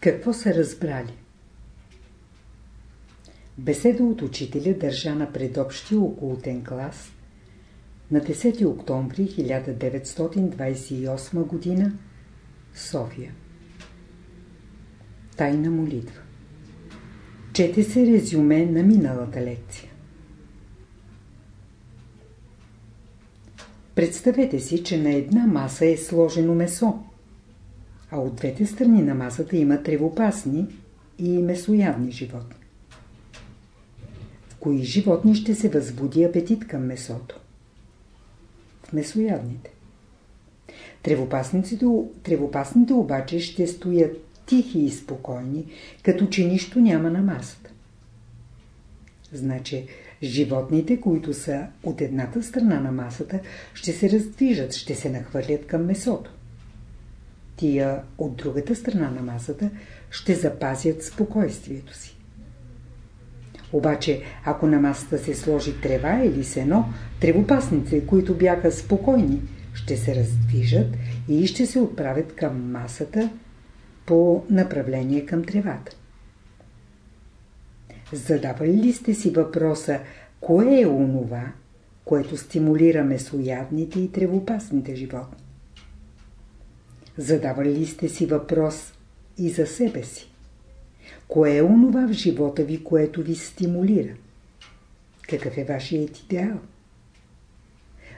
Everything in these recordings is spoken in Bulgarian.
Какво са разбрали? Беседа от учителя държа на предобщия окултен клас на 10 октомври 1928 г. София. Тайна молитва. Чете се резюме на миналата лекция. Представете си, че на една маса е сложено месо, а от двете страни на масата има тревопасни и месоядни животни. В кои животни ще се възбуди апетит към месото? В месоядните. Тревопасните, тревопасните обаче ще стоят тихи и спокойни, като че нищо няма на масата. Значи, животните, които са от едната страна на масата, ще се раздвижат, ще се нахвърлят към месото. Тия от другата страна на масата ще запазят спокойствието си. Обаче, ако на масата се сложи трева или сено, тревопасните, които бяха спокойни, ще се раздвижат и ще се отправят към масата по направление към тревата. Задавали ли сте си въпроса, кое е онова, което стимулира месоядните и тревопасните животни? Задавали ли сте си въпрос и за себе си? Кое е онова в живота ви, което ви стимулира? Какъв е вашият идеал?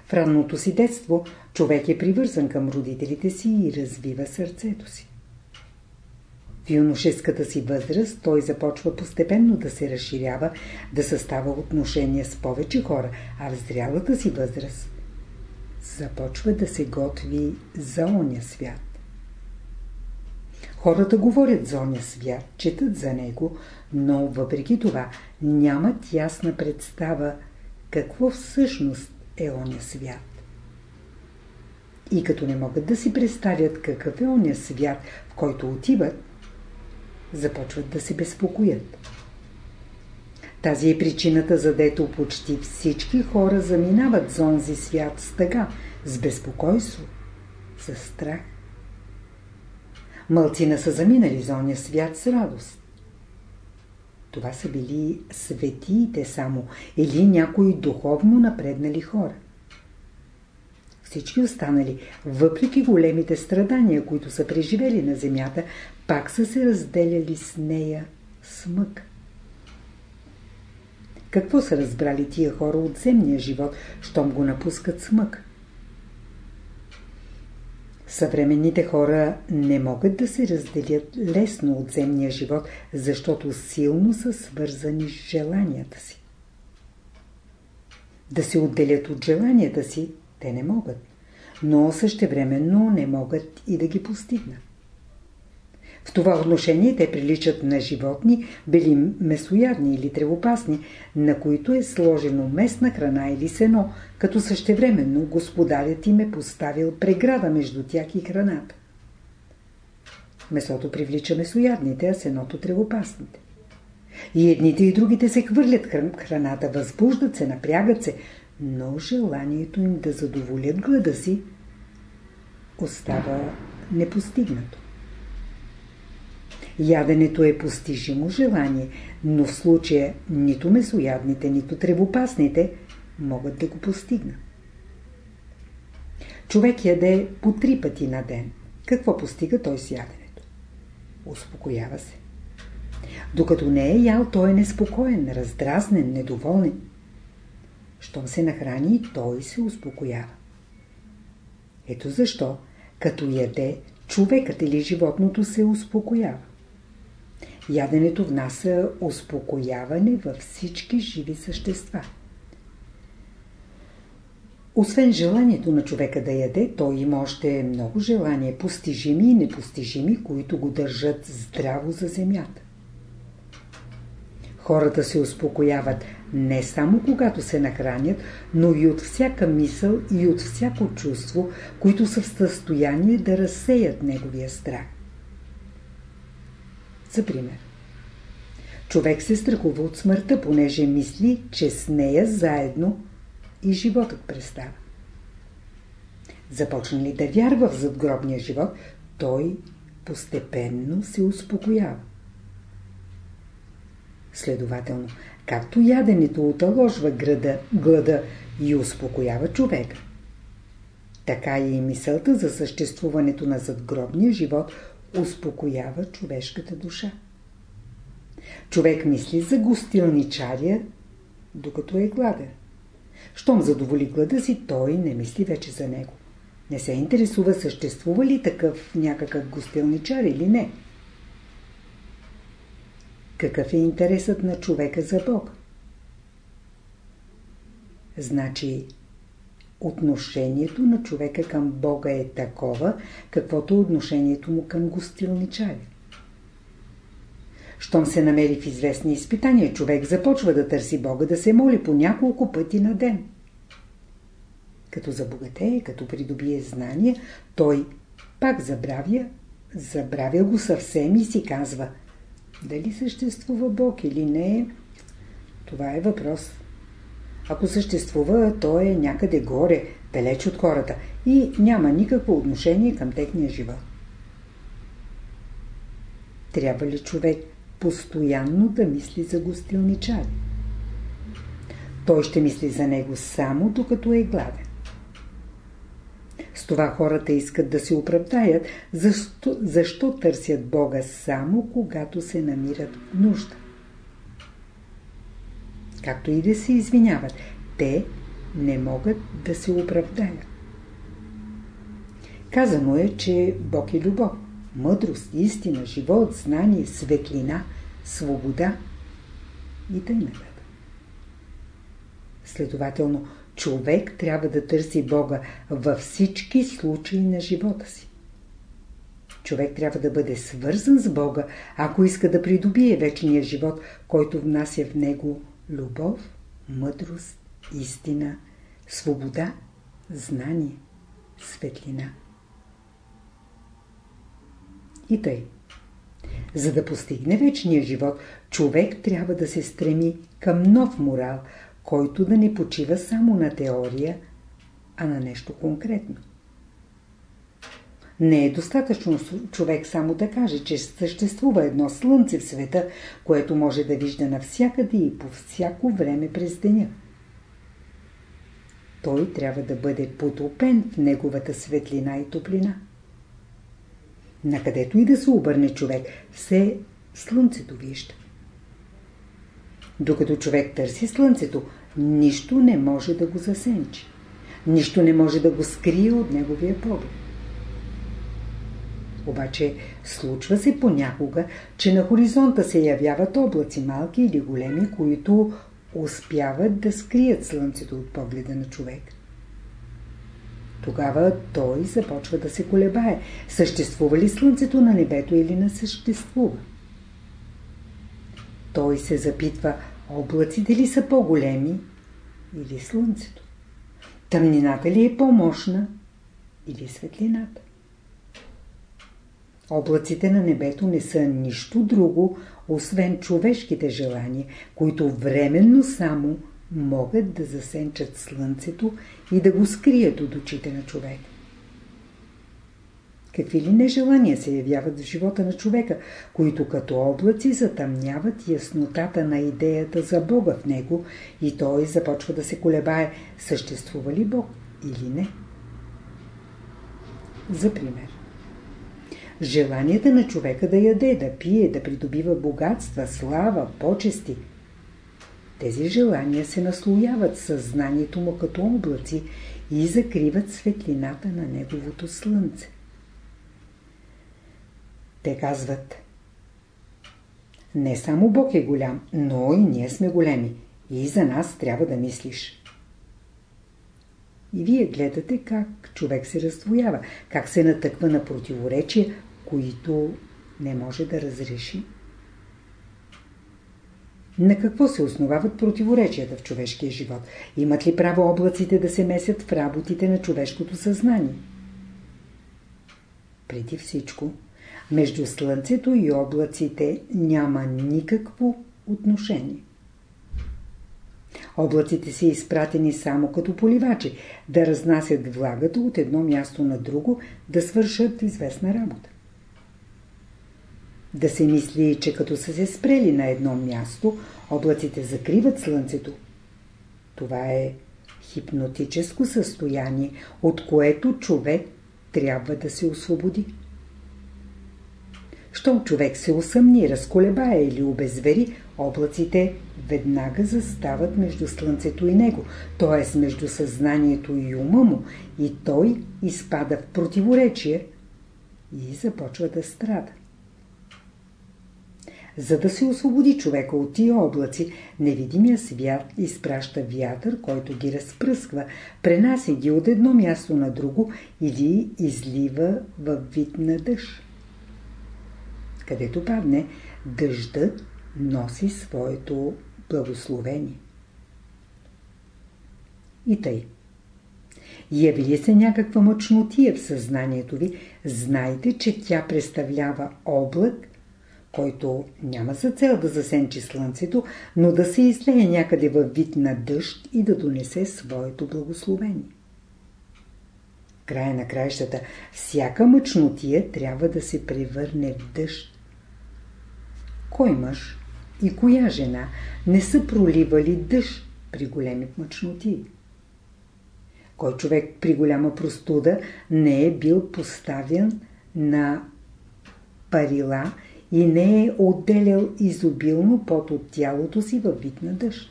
В ранното си детство човек е привързан към родителите си и развива сърцето си. В юношеската си възраст той започва постепенно да се разширява, да състава отношения с повече хора, а в зрялата си възраст започва да се готви за оня свят. Хората говорят за оня свят, четат за него, но въпреки това нямат ясна представа какво всъщност е оня свят. И като не могат да си представят какъв е оня свят, в който отиват, започват да се безпокоят. Тази е причината, за дето почти всички хора заминават за онзи свят с тъга, с безпокойство, с страх. Мълцина са заминали за оня свят с радост. Това са били светиите само или някои духовно напреднали хора. Всички останали, въпреки големите страдания, които са преживели на земята, пак са се разделяли с нея смък. Какво са разбрали тия хора от земния живот, щом го напускат смък? Съвременните хора не могат да се разделят лесно от земния живот, защото силно са свързани с желанията си. Да се отделят от желанията си, те не могат, но същевременно не могат и да ги постигнат. Това отношение те приличат на животни, били месоядни или тревопасни, на които е сложено местна храна или сено, като същевременно господарят им е поставил преграда между тях и храната. Месото привлича месоядните, а сеното тревопасните. И едните и другите се хвърлят храната, възбуждат се, напрягат се, но желанието им да задоволят глада си остава непостигнато. Яденето е постижимо желание, но в случая нито месоядните, нито тревопасните могат да го постигнат. Човек яде по три пъти на ден. Какво постига той с яденето? Успокоява се. Докато не е ял, той е неспокоен, раздразнен, недоволен. Щом се нахрани, той се успокоява. Ето защо, като яде, човекът или животното се успокоява. Яденето внася успокояване във всички живи същества. Освен желанието на човека да яде, той има още много желания, постижими и непостижими, които го държат здраво за земята. Хората се успокояват не само когато се нахранят, но и от всяка мисъл и от всяко чувство, които са в състояние да разсеят неговия страх. За пример. Човек се страхува от смъртта, понеже мисли, че с нея заедно и животът престава. Започна ли да вярва в задгробния живот, той постепенно се успокоява. Следователно, както яденето оталожва града, глада и успокоява човека, така и мисълта за съществуването на задгробния живот успокоява човешката душа. Човек мисли за гостилничария, докато е гладен. Щом задоволи глада си, той не мисли вече за него. Не се интересува съществува ли такъв някакъв гостилничар или не. Какъв е интересът на човека за Бог? Значи, отношението на човека към Бога е такова, каквото отношението му към гостилничари. Щом се намери в известни изпитания, човек започва да търси Бога, да се моли по няколко пъти на ден. Като забогатее, като придобие знания, той пак забравя, забравя го съвсем и си казва дали съществува Бог или не, това е въпрос. Ако съществува, той е някъде горе, далеч от хората и няма никакво отношение към техния живот. Трябва ли човек постоянно да мисли за гостилничари? Той ще мисли за него само докато е гладен. С това хората искат да се оправдаят, защо, защо търсят Бога само когато се намират нужда. Както и да се извиняват, те не могат да се оправдаят. Казано е, че Бог е любов, мъдрост, истина, живот, знание, светлина, свобода и нататък. Следователно, човек трябва да търси Бога във всички случаи на живота си. Човек трябва да бъде свързан с Бога, ако иска да придобие вечния живот, който внася в него любов, мъдрост, истина, свобода, знание, светлина. И тъй. За да постигне вечния живот, човек трябва да се стреми към нов морал, който да не почива само на теория, а на нещо конкретно. Не е достатъчно човек само да каже, че съществува едно слънце в света, което може да вижда навсякъде и по всяко време през деня. Той трябва да бъде потопен в неговата светлина и топлина. Накъдето и да се обърне човек, все слънцето вижда. Докато човек търси слънцето, нищо не може да го засенчи. Нищо не може да го скрие от неговия поглед. Обаче случва се понякога, че на хоризонта се явяват облаци малки или големи, които успяват да скрият слънцето от погледа на човек. Тогава той започва да се колебае. Съществува ли слънцето на небето или не съществува? Той се запитва, облаците ли са по-големи или слънцето? Тъмнината ли е по-мощна или светлината? Облаците на небето не са нищо друго, освен човешките желания, които временно само могат да засенчат слънцето и да го скрият от очите на човека. Какви ли нежелания се явяват в живота на човека, които като облаци затъмняват яснотата на идеята за Бога в него и той започва да се колебае, съществува ли Бог или не. За пример. Желанията на човека да яде, да пие, да придобива богатства, слава, почести. Тези желания се наслояват съзнанието му като облаци и закриват светлината на неговото слънце. Те казват Не само Бог е голям, но и ние сме големи. И за нас трябва да мислиш. И вие гледате как човек се раздвоява, как се натъква на противоречия, които не може да разреши. На какво се основават противоречията в човешкия живот? Имат ли право облаците да се месят в работите на човешкото съзнание? Преди всичко, между Слънцето и облаците няма никакво отношение. Облаците са изпратени само като поливачи, да разнасят влагата от едно място на друго, да свършат известна работа. Да се мисли, че като са се спрели на едно място, облаците закриват слънцето. Това е хипнотическо състояние, от което човек трябва да се освободи. Щом човек се усъмни, разколебае или обезвери, облаците веднага застават между Слънцето и него, т.е. между съзнанието и ума му, и той изпада в противоречие и започва да страда. За да се освободи човека от тия облаци, невидимия свят изпраща вятър, който ги разпръсква, пренася ги от едно място на друго или излива във вид на дъжд. Където падне, дъждът носи своето благословение. И тъй. Яви ли се някаква мъчнотия в съзнанието ви, знайте, че тя представлява облак, който няма за цел да засенчи слънцето, но да се излее някъде във вид на дъжд и да донесе своето благословение. Края на краищата, всяка мъчнотия трябва да се превърне в дъжд. Кой мъж и коя жена не са проливали дъжд при големи мъчноти? Кой човек при голяма простуда не е бил поставен на парила и не е отделял изобилно пот от тялото си във вид на дъжд.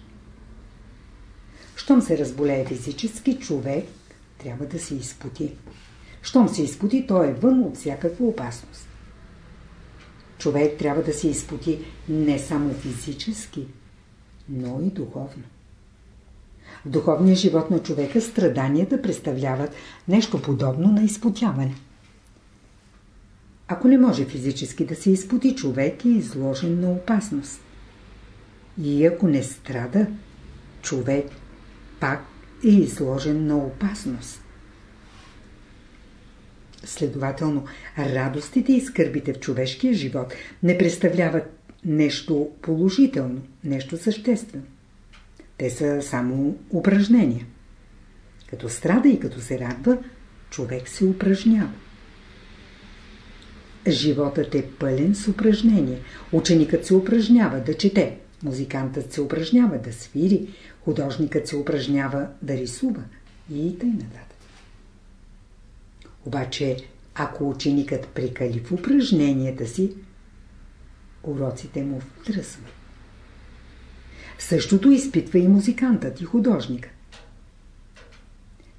Щом се разболее физически, човек трябва да се изпоти. Щом се изпоти, той е вън от всякаква опасност. Човек трябва да се изпоти не само физически, но и духовно. В духовния живот на човека страданията представляват нещо подобно на изпотяване. Ако не може физически да се изпоти, човек е изложен на опасност. И ако не страда, човек пак е изложен на опасност. Следователно, радостите и скърбите в човешкия живот не представляват нещо положително, нещо съществено. Те са само упражнения. Като страда и като се радва, човек се упражнява. Животът е пълен с упражнения. Ученикът се упражнява да чете, музикантът се упражнява да свири, художникът се упражнява да рисува и нататък. Обаче, ако ученикът прикали в упражненията си, уроците му втръсват. Същото изпитва и музикантът и художникът.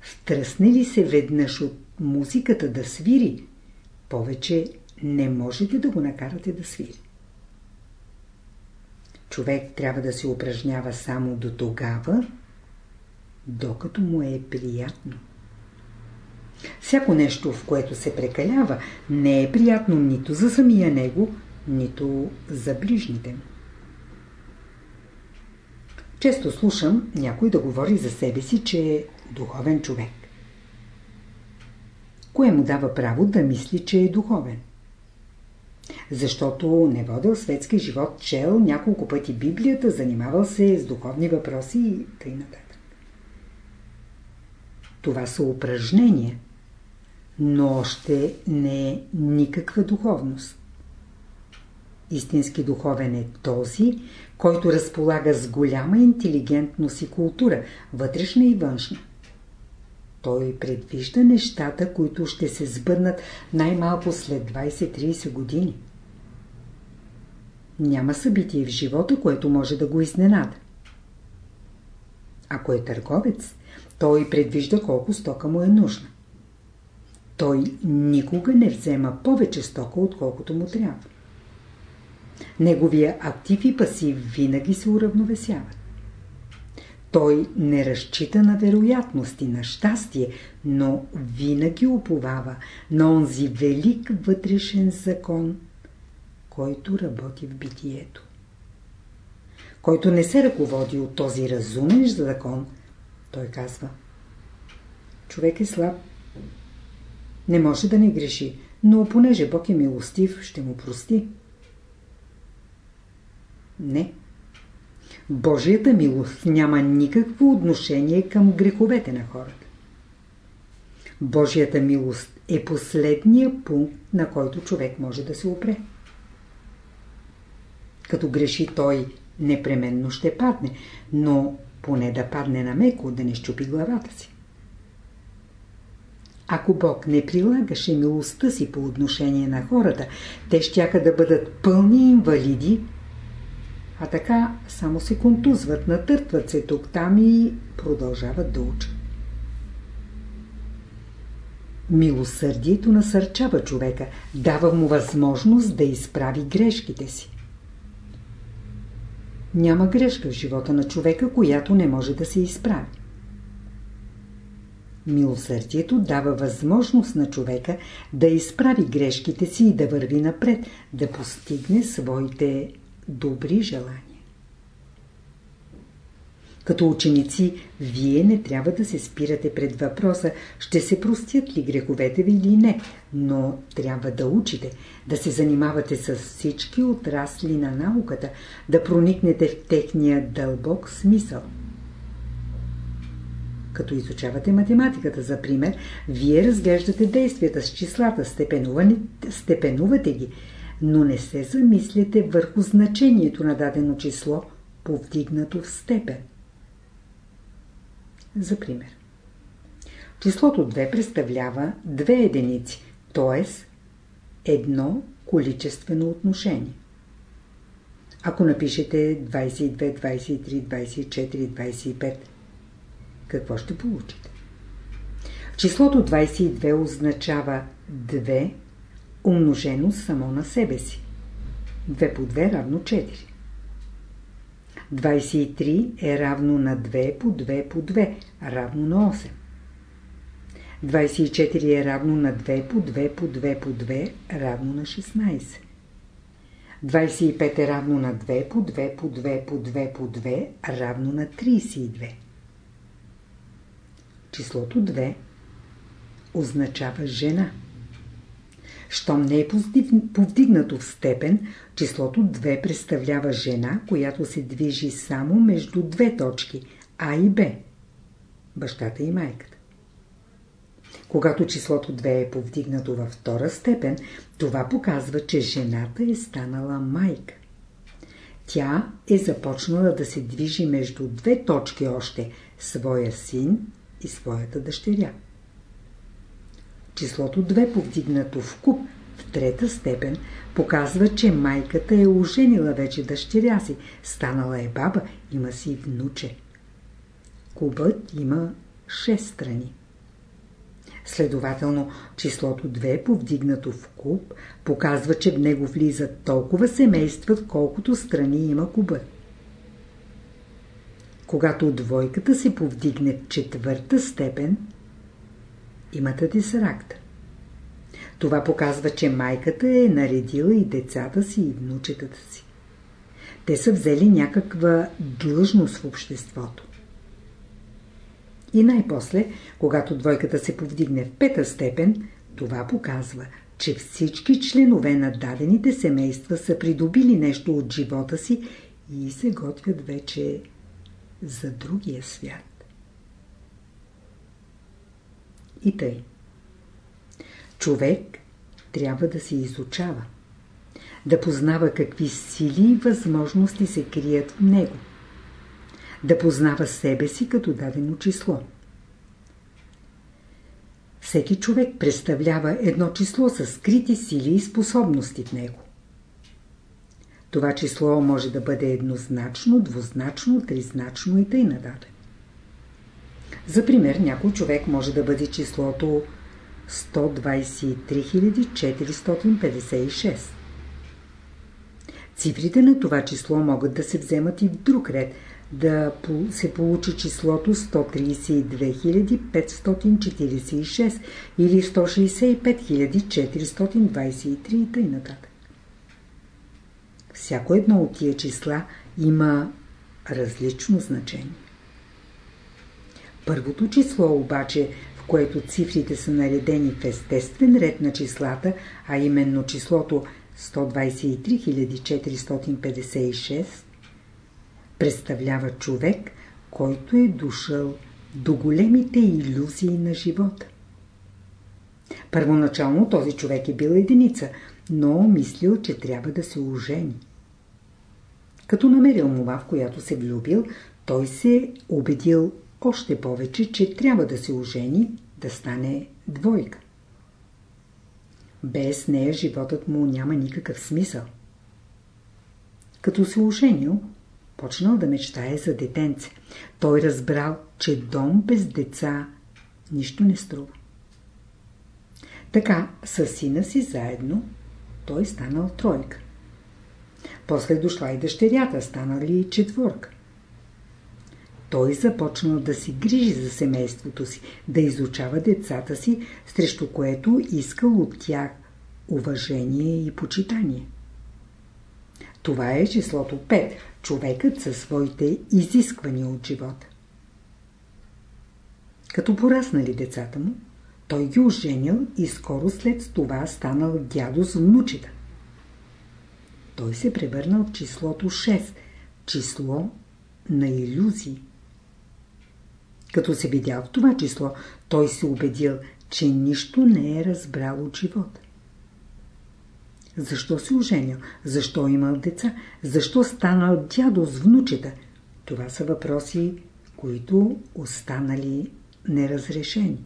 Втръсне ли се веднъж от музиката да свири, повече не можете да го накарате да свири. Човек трябва да се упражнява само до тогава, докато му е приятно. Всяко нещо, в което се прекалява, не е приятно нито за самия него, нито за ближните му. Често слушам някой да говори за себе си, че е духовен човек. Кое му дава право да мисли, че е духовен? Защото не водил светски живот, чел няколко пъти Библията, занимавал се с духовни въпроси и т.н. Това са упражнения – но още не е никаква духовност. Истински духовен е този, който разполага с голяма интелигентност и култура, вътрешна и външна. Той предвижда нещата, които ще се сбъднат най-малко след 20-30 години. Няма събитие в живота, което може да го изненада. Ако е търговец, той предвижда колко стока му е нужна той никога не взема повече стока, отколкото му трябва. Неговия актив и пасив винаги се уравновесяват. Той не разчита на вероятности, на щастие, но винаги уповава на онзи велик вътрешен закон, който работи в битието. Който не се ръководи от този разумен закон, той казва Човек е слаб, не може да не греши, но понеже Бог е милостив, ще му прости. Не. Божията милост няма никакво отношение към греховете на хората. Божията милост е последния пункт, на който човек може да се опре. Като греши той, непременно ще падне, но поне да падне на меко, да не щупи главата си. Ако Бог не прилагаше милостта си по отношение на хората, те щяха да бъдат пълни инвалиди, а така само се контузват, натъртват се тук-там и продължават да учат. Милосърдието насърчава човека, дава му възможност да изправи грешките си. Няма грешка в живота на човека, която не може да се изправи. Милосърдието дава възможност на човека да изправи грешките си и да върви напред, да постигне своите добри желания. Като ученици, вие не трябва да се спирате пред въпроса, ще се простят ли греховете ви или не, но трябва да учите, да се занимавате с всички отрасли на науката, да проникнете в техния дълбок смисъл. Като изучавате математиката, за пример, вие разглеждате действията с числата, степенувате ги, но не се замисляте върху значението на дадено число, повдигнато в степен. За пример. Числото 2 представлява две единици, т.е. едно количествено отношение. Ако напишете 22, 23, 24, 25, какво ще получите? Числото 22 означава 2 умножено само на себе си. 2 по 2 равно 4. 23 е равно на 2 по 2 по 2, равно на 8. 24 е равно на 2 по 2 по 2 по 2, равно на 16. 25 е равно на 2 по 2 по 2 по 2 по 2, равно на 32. Числото 2 означава жена. Щом не е повдигнато в степен, числото 2 представлява жена, която се движи само между две точки А и Б. Бащата и майката. Когато числото 2 е повдигнато във втора степен, това показва, че жената е станала майка. Тя е започнала да се движи между две точки още – своя син и своята дъщеря. Числото 2 повдигнато в куп трета степен показва, че майката е оженила вече дъщеря си, станала е баба, има си внуче. Кубът има 6 страни. Следователно, числото 2, повдигнато в куб, показва, че в него влизат толкова семейства, колкото страни има кубът. Когато двойката се повдигне в четвърта степен, имате дисаракта. Това показва, че майката е наредила и децата си и внучетата си. Те са взели някаква длъжност в обществото. И най-после, когато двойката се повдигне в пета степен, това показва, че всички членове на дадените семейства са придобили нещо от живота си и се готвят вече за другия свят. И тъй. Човек трябва да се изучава, да познава какви сили и възможности се крият в него, да познава себе си като дадено число. Всеки човек представлява едно число с скрити сили и способности в него. Това число може да бъде еднозначно, двузначно, тризначно и тъй нататък. За пример, някой човек може да бъде числото 123 456. Цифрите на това число могат да се вземат и в друг ред, да се получи числото 132 546 или 165 423 и т.н. Всяко едно от тия числа има различно значение. Първото число обаче, което цифрите са наредени в естествен ред на числата, а именно числото 123 456, представлява човек, който е дошъл до големите иллюзии на живота. Първоначално този човек е бил единица, но мислил, че трябва да се ожени. Като намерил мова, в която се влюбил, той се убедил още повече, че трябва да се ожени, да стане двойка. Без нея животът му няма никакъв смисъл. Като се оженил, почнал да мечтае за детенце. Той разбрал, че дом без деца нищо не струва. Така, с сина си заедно, той станал тройка. После дошла и дъщерята, станали четворка. Той започнал да си грижи за семейството си, да изучава децата си, срещу което искал от тях уважение и почитание. Това е числото 5, човекът със своите изисквания от живота. Като пораснали децата му, той ги оженил и скоро след това станал дядо с внучета. Той се превърнал в числото 6, число на иллюзии. Като се видял в това число, той се убедил, че нищо не е разбрал от живота. Защо се оженил? Защо имал деца? Защо станал дядо с внучета? Това са въпроси, които останали неразрешени.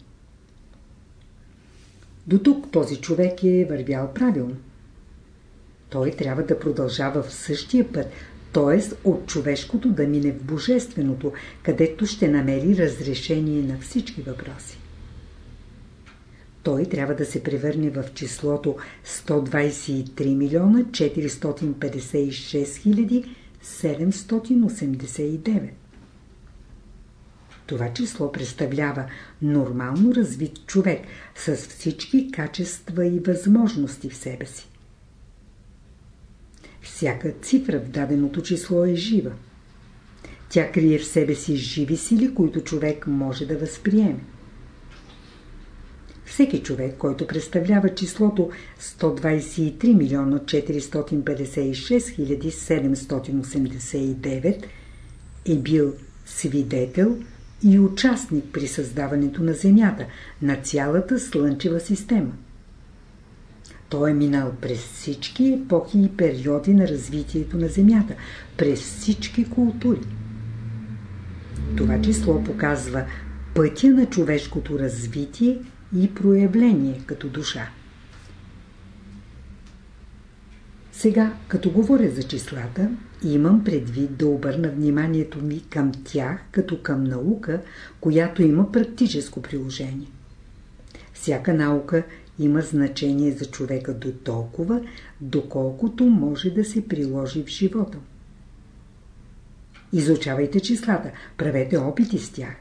До тук този човек е вървял правилно. Той трябва да продължава в същия път, т.е. от човешкото да мине в божественото, където ще намери разрешение на всички въпроси. Той трябва да се превърне в числото 123 милиона 456 хиляди 789. Това число представлява нормално развит човек с всички качества и възможности в себе си. Всяка цифра в даденото число е жива. Тя крие в себе си живи сили, които човек може да възприеме. Всеки човек, който представлява числото 123 милиона 456 789 е бил свидетел и участник при създаването на Земята, на цялата Слънчева система. Той е минал през всички епохи и периоди на развитието на Земята, през всички култури. Това число показва пътя на човешкото развитие и проявление като душа. Сега, като говоря за числата, имам предвид да обърна вниманието ми към тях, като към наука, която има практическо приложение. Всяка наука има значение за човека до толкова, доколкото може да се приложи в живота. Изучавайте числата, правете опити с тях.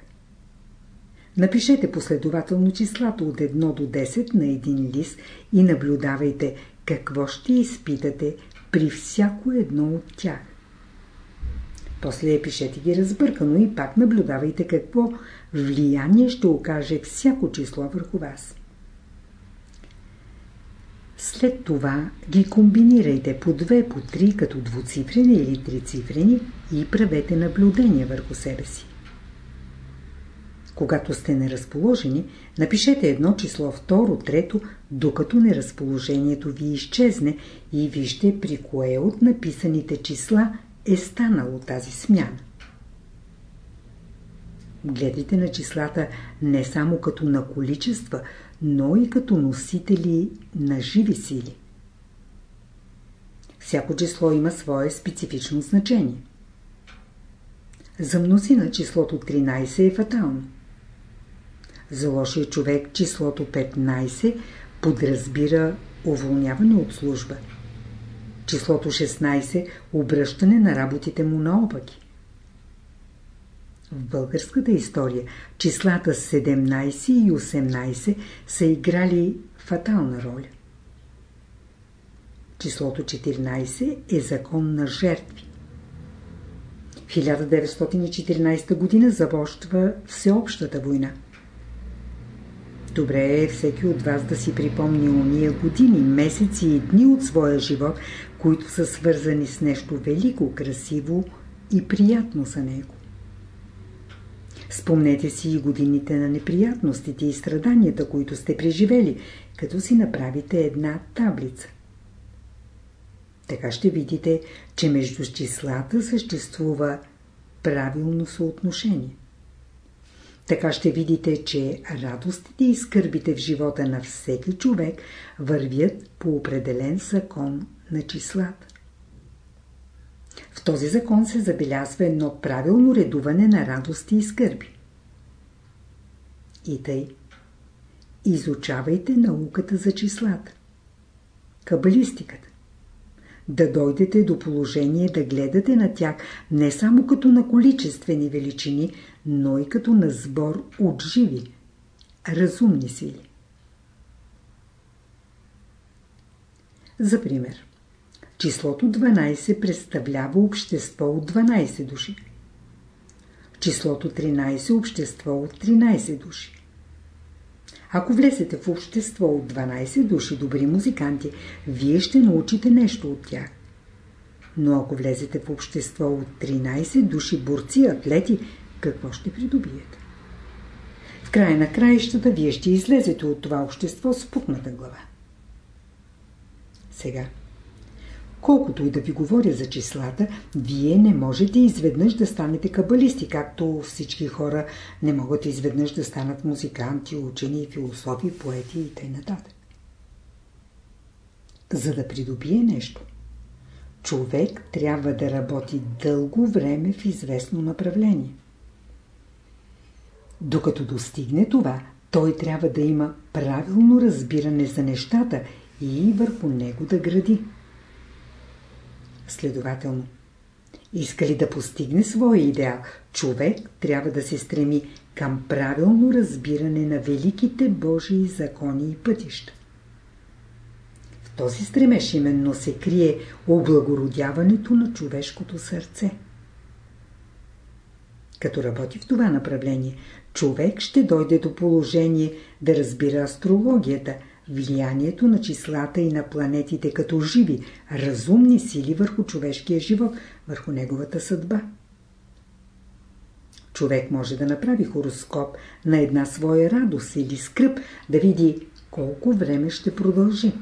Напишете последователно числата от 1 до 10 на един лист и наблюдавайте какво ще изпитате при всяко едно от тях. После пишете ги разбъркано и пак наблюдавайте какво влияние ще окаже всяко число върху вас. След това ги комбинирайте по две, по три, като двуцифрени или трицифрени и правете наблюдения върху себе си. Когато сте неразположени, напишете едно число, второ, трето, докато неразположението ви изчезне и вижте при кое от написаните числа е станало тази смяна. Гледайте на числата не само като на количества, но и като носители на живи сили. Всяко число има свое специфично значение. За мнозина числото 13 е фатално. За лошия човек числото 15 подразбира уволняване от служба. Числото 16 – обръщане на работите му наопаки. В българската история числата 17 и 18 са играли фатална роля. Числото 14 е закон на жертви. В 1914 година започва всеобщата война. Добре е всеки от вас да си припомни уния години, месеци и дни от своя живот, които са свързани с нещо велико, красиво и приятно за него. Спомнете си и годините на неприятностите и страданията, които сте преживели, като си направите една таблица. Така ще видите, че между числата съществува правилно съотношение. Така ще видите, че радостите и скърбите в живота на всеки човек вървят по определен закон на числата. Този закон се забелязва едно правилно редуване на радости и скърби. И тъй. Изучавайте науката за числата. Кабалистиката. Да дойдете до положение да гледате на тях не само като на количествени величини, но и като на сбор от живи, разумни сили. За пример, числото 12 представлява общество от 12 души. Числото 13 – общество от 13 души. Ако влезете в общество от 12 души добри музиканти, вие ще научите нещо от тях. Но ако влезете в общество от 13 души борци, атлети, какво ще придобиете? В края на краищата вие ще излезете от това общество с пукната глава. Сега, колкото и да ви говоря за числата, вие не можете изведнъж да станете кабалисти, както всички хора не могат изведнъж да станат музиканти, учени, философи, поети и т.н. За да придобие нещо, човек трябва да работи дълго време в известно направление. Докато достигне това, той трябва да има правилно разбиране за нещата и върху него да гради. Следователно, иска ли да постигне своя идеал, човек трябва да се стреми към правилно разбиране на великите Божии закони и пътища. В този стремеж именно се крие облагородяването на човешкото сърце. Като работи в това направление, човек ще дойде до положение да разбира астрологията, влиянието на числата и на планетите като живи, разумни сили върху човешкия живот, върху неговата съдба. Човек може да направи хороскоп на една своя радост или скръп, да види колко време ще продължи.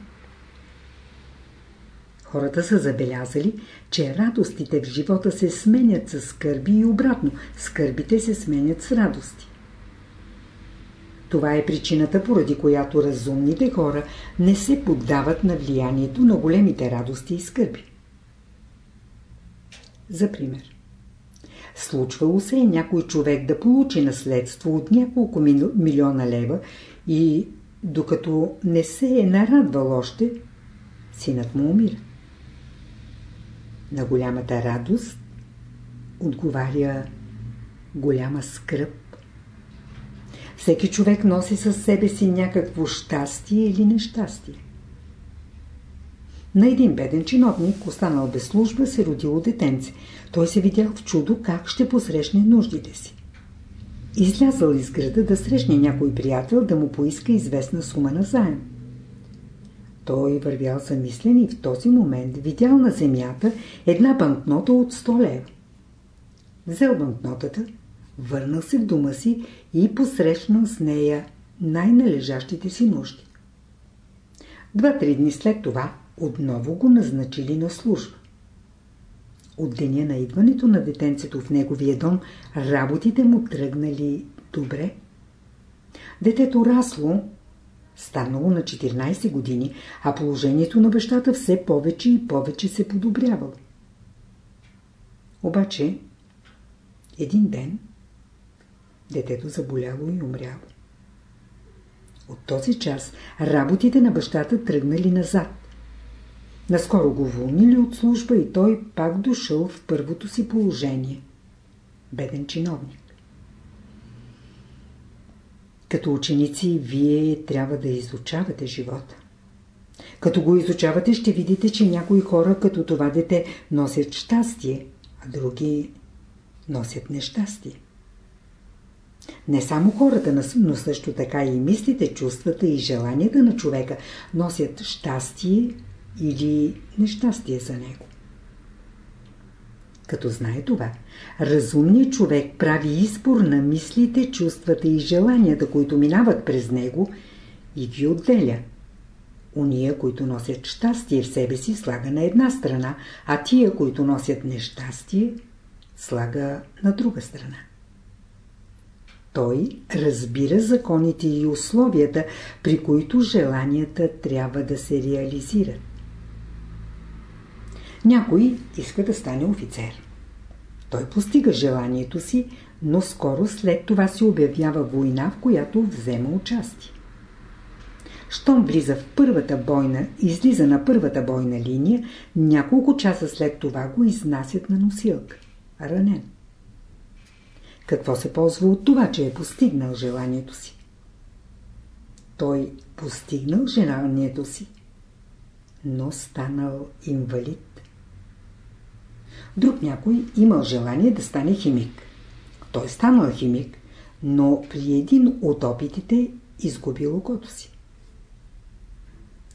Хората са забелязали, че радостите в живота се сменят с скърби и обратно. Скърбите се сменят с радости. Това е причината, поради която разумните хора не се поддават на влиянието на големите радости и скърби. За пример. Случвало се е някой човек да получи наследство от няколко милиона лева и докато не се е нарадвал още, синът му умира. На голямата радост отговаря голяма скръп. Всеки човек носи със себе си някакво щастие или нещастие. На един беден чиновник, останал без служба, се родило детенце. Той се видял в чудо как ще посрещне нуждите си. Излязъл из града да срещне някой приятел да му поиска известна сума на заем. Той вървял замислен и в този момент видял на земята една банкнота от 100 лева. Взел банкнотата, върнал се в дома си и посрещнал с нея най-належащите си нужди. Два-три дни след това отново го назначили на служба. От деня на идването на детенцето в неговия дом, работите му тръгнали добре. Детето расло, станало на 14 години, а положението на бащата все повече и повече се подобрявало. Обаче, един ден, детето заболяло и умряло. От този час работите на бащата тръгнали назад. Наскоро го уволнили от служба и той пак дошъл в първото си положение. Беден чиновник. Като ученици, вие трябва да изучавате живота. Като го изучавате, ще видите, че някои хора, като това дете, носят щастие, а други носят нещастие. Не само хората, но също така и мислите, чувствата и желанията на човека носят щастие или нещастие за него. Като знае това, разумният човек прави избор на мислите, чувствата и желанията, които минават през него и ги отделя. Уния, които носят щастие в себе си, слага на една страна, а тия, които носят нещастие, слага на друга страна. Той разбира законите и условията, при които желанията трябва да се реализират. Някой иска да стане офицер. Той постига желанието си, но скоро след това се обявява война, в която взема участие. Щом влиза в първата бойна, излиза на първата бойна линия, няколко часа след това го изнасят на носилка. Ранен. Какво се ползва от това, че е постигнал желанието си? Той постигнал желанието си, но станал инвалид. Друг някой имал желание да стане химик. Той станал химик, но при един от опитите изгубил окото си.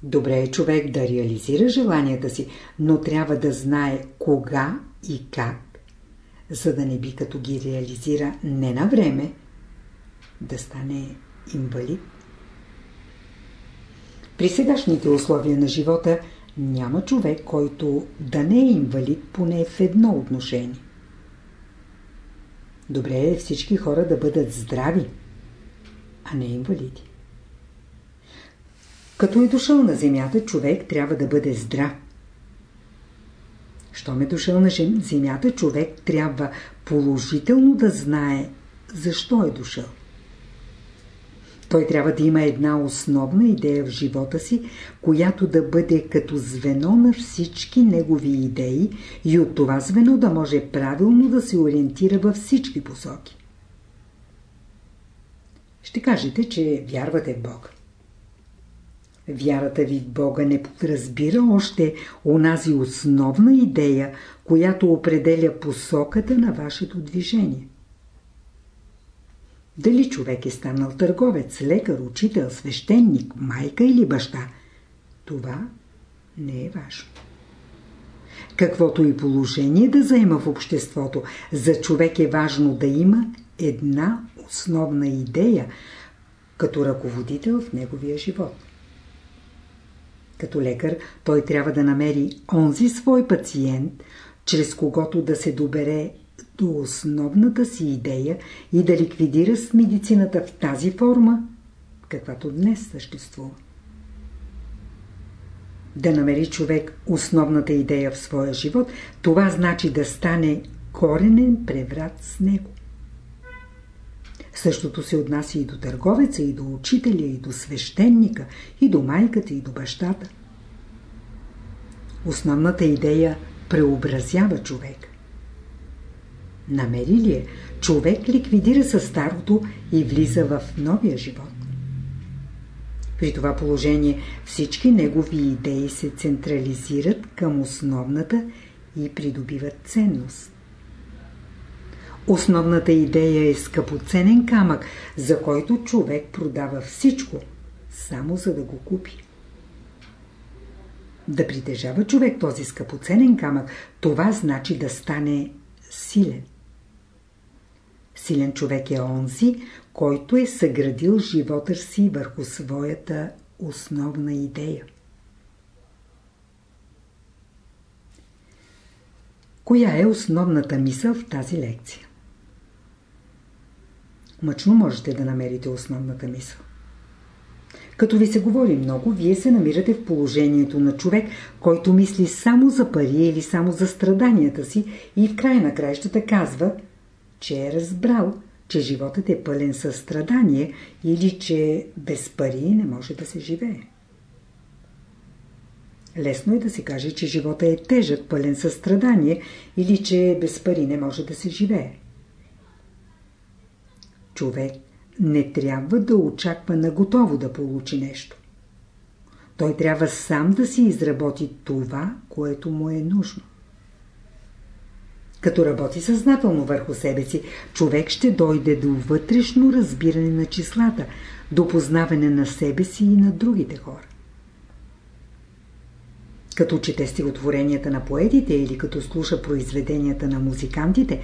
Добре е човек да реализира желанията си, но трябва да знае кога и как, за да не би като ги реализира не на време, да стане инвалид. При сегашните условия на живота няма човек, който да не е инвалид поне в едно отношение. Добре е всички хора да бъдат здрави, а не инвалиди. Като е дошъл на земята, човек трябва да бъде здрав. Щом е дошъл на земята, човек трябва положително да знае защо е дошъл. Той трябва да има една основна идея в живота си, която да бъде като звено на всички негови идеи и от това звено да може правилно да се ориентира във всички посоки. Ще кажете, че вярвате в Бога. Вярата ви в Бога не подразбира още онази основна идея, която определя посоката на вашето движение. Дали човек е станал търговец, лекар, учител, свещеник, майка или баща, това не е важно. Каквото и положение да заема в обществото, за човек е важно да има една основна идея като ръководител в неговия живот. Като лекар той трябва да намери онзи свой пациент, чрез когото да се добере до основната си идея и да ликвидира с медицината в тази форма, каквато днес съществува. Да намери човек основната идея в своя живот, това значи да стане коренен преврат с него. Същото се отнася и до търговеца, и до учителя, и до свещеника, и до майката, и до бащата. Основната идея преобразява човек. Намери ли е, човек ликвидира със старото и влиза в новия живот. При това положение всички негови идеи се централизират към основната и придобиват ценност. Основната идея е скъпоценен камък, за който човек продава всичко, само за да го купи. Да притежава човек този скъпоценен камък, това значи да стане силен. Силен човек е онзи, който е съградил живота си върху своята основна идея. Коя е основната мисъл в тази лекция? Мъчно можете да намерите основната мисъл. Като ви се говори много, вие се намирате в положението на човек, който мисли само за пари или само за страданията си и в край на краищата казва, че е разбрал, че животът е пълен със страдание или че без пари не може да се живее. Лесно е да се каже, че живота е тежък, пълен със страдание или че без пари не може да се живее. Човек не трябва да очаква на готово да получи нещо. Той трябва сам да си изработи това, което му е нужно. Като работи съзнателно върху себе си, човек ще дойде до вътрешно разбиране на числата, до познаване на себе си и на другите хора. Като чете стихотворенията на поетите или като слуша произведенията на музикантите,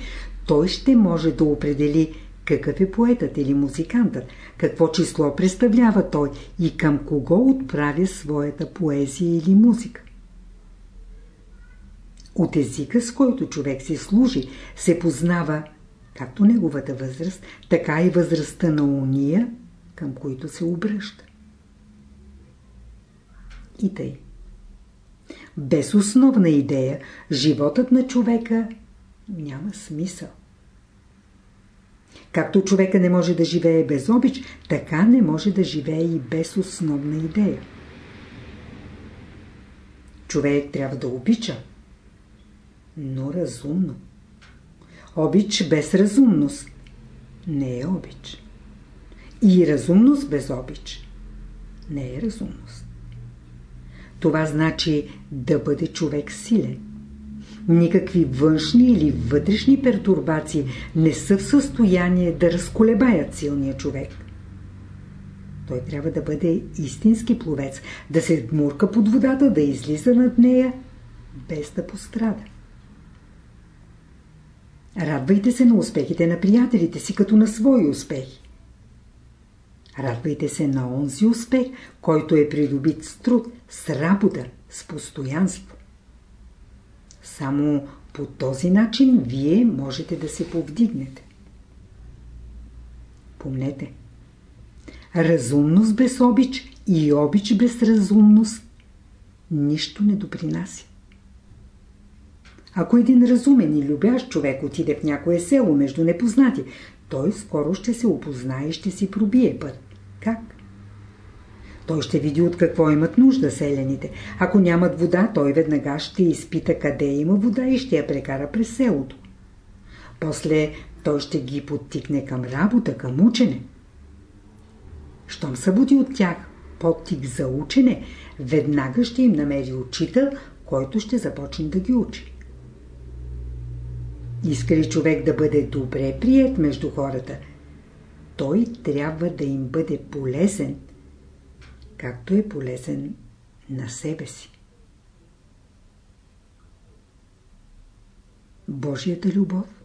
той ще може да определи какъв е поетът или музикантът, какво число представлява той и към кого отправя своята поезия или музика. От езика, с който човек се служи, се познава както неговата възраст, така и възрастта на уния, към които се обръща. И тъй. Без основна идея, животът на човека няма смисъл. Както човека не може да живее без обич, така не може да живее и без основна идея. Човек трябва да обича, но разумно. Обич без разумност не е обич. И разумност без обич не е разумност. Това значи да бъде човек силен. Никакви външни или вътрешни пертурбации не са в състояние да разколебаят силния човек. Той трябва да бъде истински пловец, да се дмурка под водата, да излиза над нея, без да пострада. Радвайте се на успехите на приятелите си, като на свои успехи. Радвайте се на онзи успех, който е придобит с труд, с работа, с постоянство. Само по този начин вие можете да се повдигнете. Помнете, разумност без обич и обич без разумност нищо не допринася. Ако един разумен и любящ човек отиде в някое село между непознати, той скоро ще се опознае и ще си пробие път. Как? Той ще види от какво имат нужда селените. Ако нямат вода, той веднага ще изпита къде има вода и ще я прекара през селото. После той ще ги подтикне към работа, към учене. Щом събуди от тях подтик за учене, веднага ще им намери учител, който ще започне да ги учи. Иска ли човек да бъде добре прият между хората, той трябва да им бъде полезен, както е полезен на себе си. Божията любов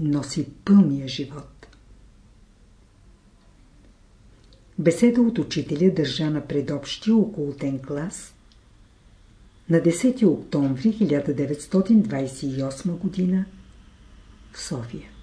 носи пълния живот. Беседа от учителя държа на предобщия околотен клас на 10 октомври 1928 г. в София.